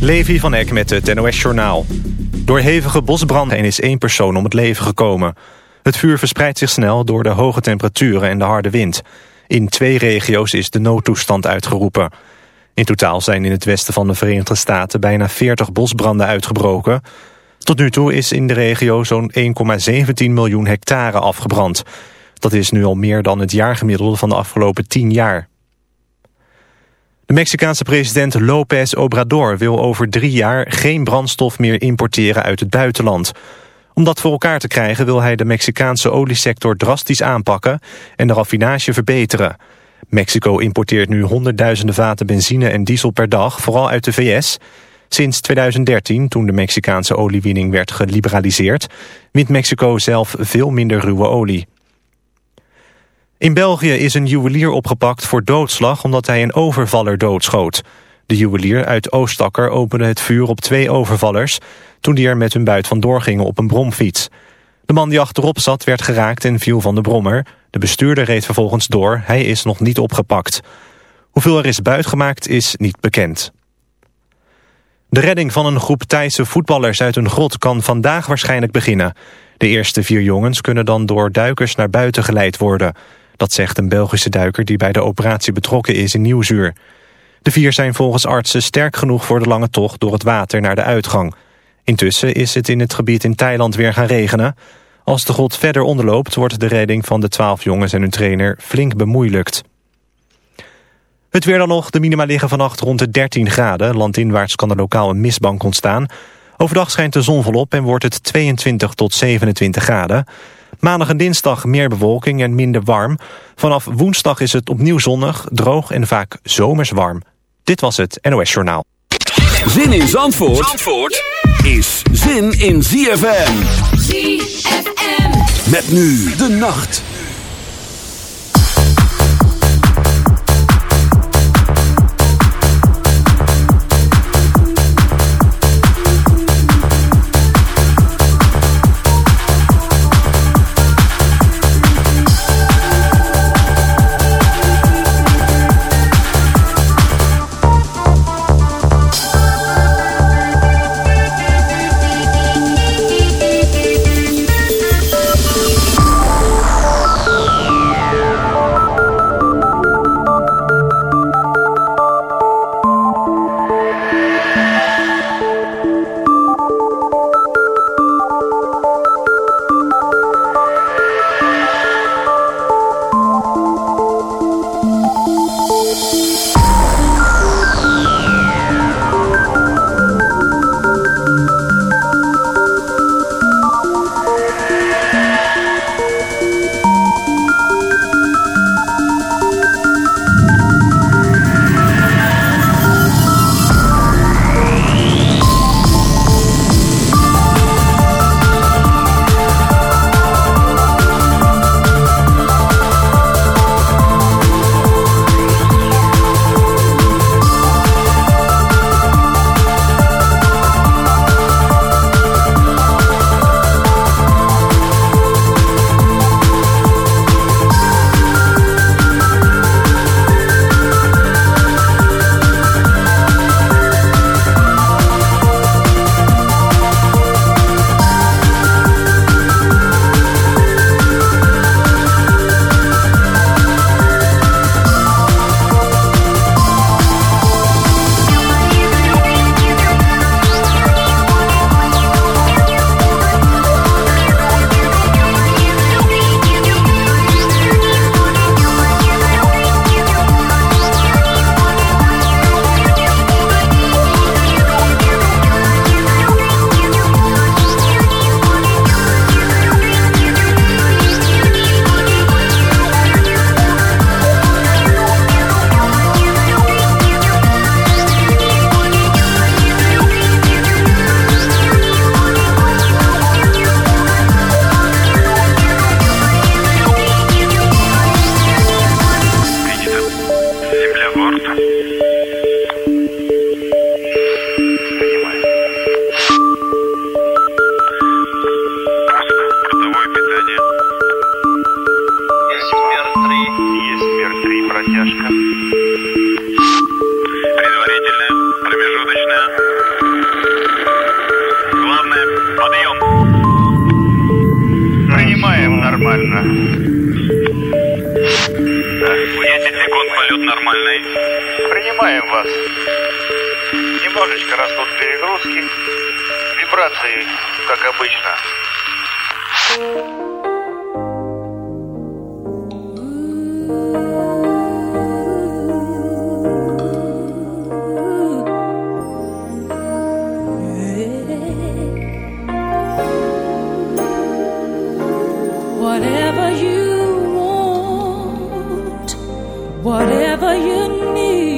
Levi van Eck met het NOS-journaal. Door hevige bosbranden is één persoon om het leven gekomen. Het vuur verspreidt zich snel door de hoge temperaturen en de harde wind. In twee regio's is de noodtoestand uitgeroepen. In totaal zijn in het westen van de Verenigde Staten bijna 40 bosbranden uitgebroken. Tot nu toe is in de regio zo'n 1,17 miljoen hectare afgebrand. Dat is nu al meer dan het jaargemiddelde van de afgelopen 10 jaar. De Mexicaanse president López Obrador wil over drie jaar geen brandstof meer importeren uit het buitenland. Om dat voor elkaar te krijgen wil hij de Mexicaanse oliesector drastisch aanpakken en de raffinage verbeteren. Mexico importeert nu honderdduizenden vaten benzine en diesel per dag, vooral uit de VS. Sinds 2013, toen de Mexicaanse oliewinning werd geliberaliseerd, wint Mexico zelf veel minder ruwe olie. In België is een juwelier opgepakt voor doodslag omdat hij een overvaller doodschoot. De juwelier uit Oostakker opende het vuur op twee overvallers... toen die er met hun buit vandoor gingen op een bromfiets. De man die achterop zat werd geraakt en viel van de brommer. De bestuurder reed vervolgens door. Hij is nog niet opgepakt. Hoeveel er is buitgemaakt is niet bekend. De redding van een groep Thaise voetballers uit een grot kan vandaag waarschijnlijk beginnen. De eerste vier jongens kunnen dan door duikers naar buiten geleid worden... Dat zegt een Belgische duiker die bij de operatie betrokken is in Nieuwzuur. De vier zijn volgens artsen sterk genoeg voor de lange tocht door het water naar de uitgang. Intussen is het in het gebied in Thailand weer gaan regenen. Als de god verder onderloopt wordt de redding van de twaalf jongens en hun trainer flink bemoeilijkt. Het weer dan nog. De minima liggen vannacht rond de 13 graden. Landinwaarts kan er lokaal een mistbank ontstaan. Overdag schijnt de zon volop en wordt het 22 tot 27 graden. Maandag en dinsdag meer bewolking en minder warm. Vanaf woensdag is het opnieuw zonnig, droog en vaak zomers warm. Dit was het NOS Journaal. Zin in Zandvoort, Zandvoort is zin in ZFM. ZFM. Met nu de nacht. whatever you need.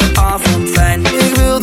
fijn. Ik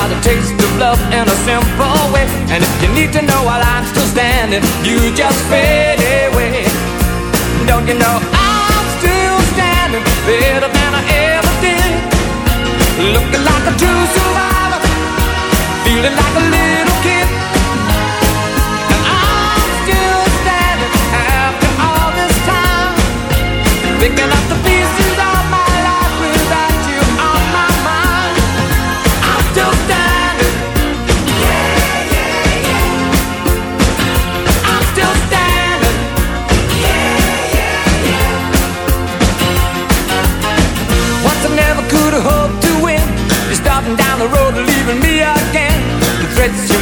Got a taste of love in a simple way. And if you need to know while I'm still standing, you just fade away. Don't you know I'm still standing better than I ever did? Looking like a true survivor, feeling like a little kid. And I'm still standing after all this time, picking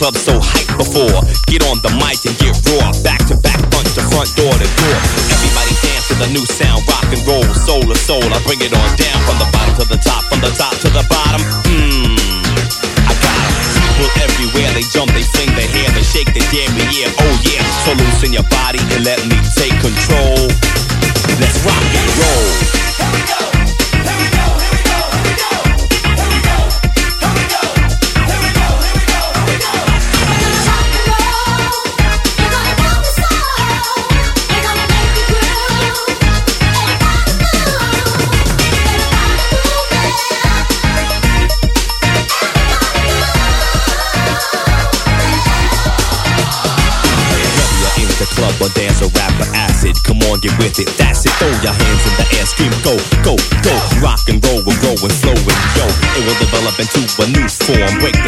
Club so hyped before. Get on the mic and get raw, back to back, punch the front door to door. Everybody dance to the new sound, rock and roll, soul to soul. I bring it on down from the bottom to the top, from the top to the bottom. Mmm. I got. People everywhere, they jump, they fling their hair, they shake their dairy, yeah, oh yeah. So loosen your body and let me take control.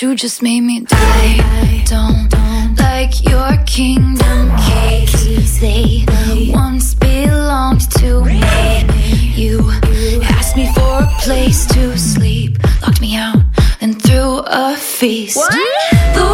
You just made me do. I don't like your kingdom keys. They once belonged to me. You asked me for a place to sleep, locked me out, and threw a feast. The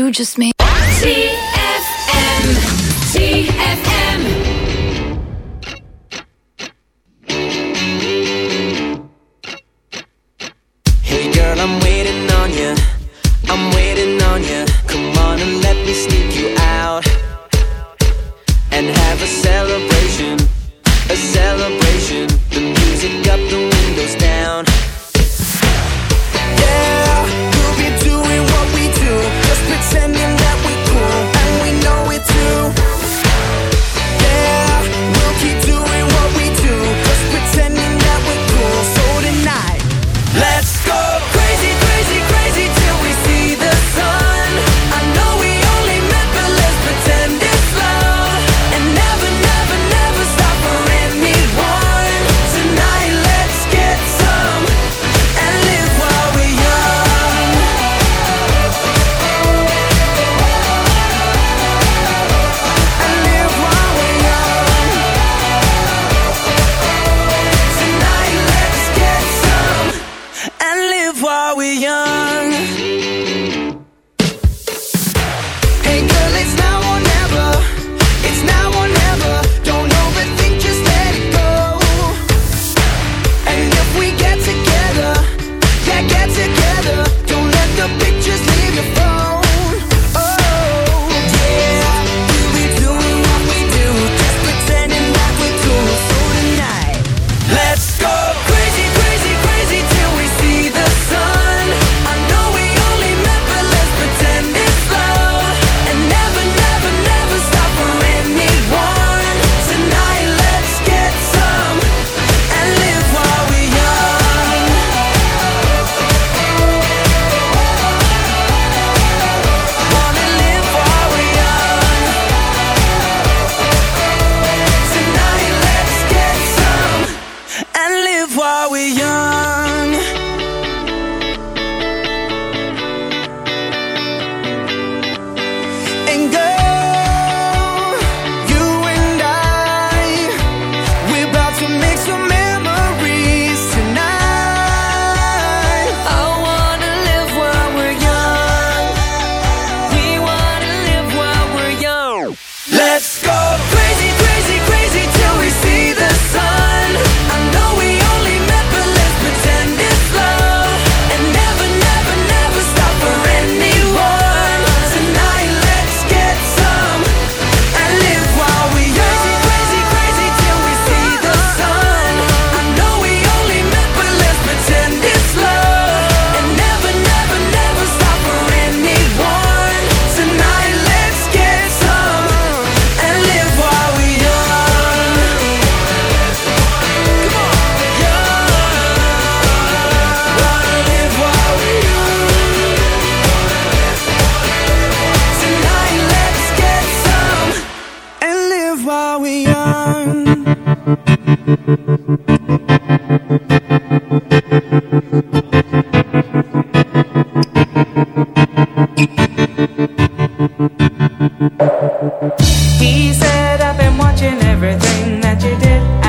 You just made. TFM. TFM. He said, I've been watching everything that you did.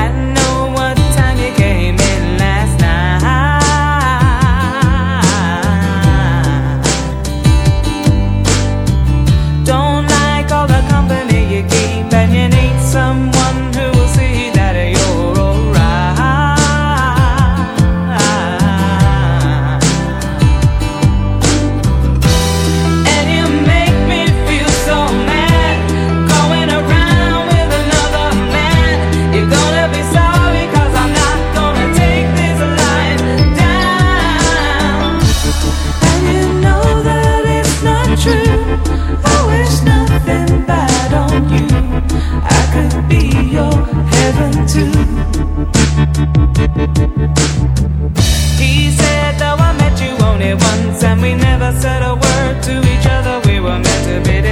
bit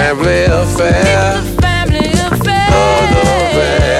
family affair. Family affair. Oh, no,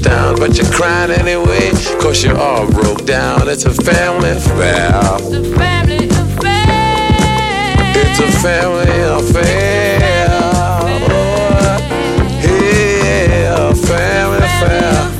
broke down. But you're crying anyway cause you're all broke down. It's a family affair. It's a Family affair. It's a family affair. Yeah, family affair.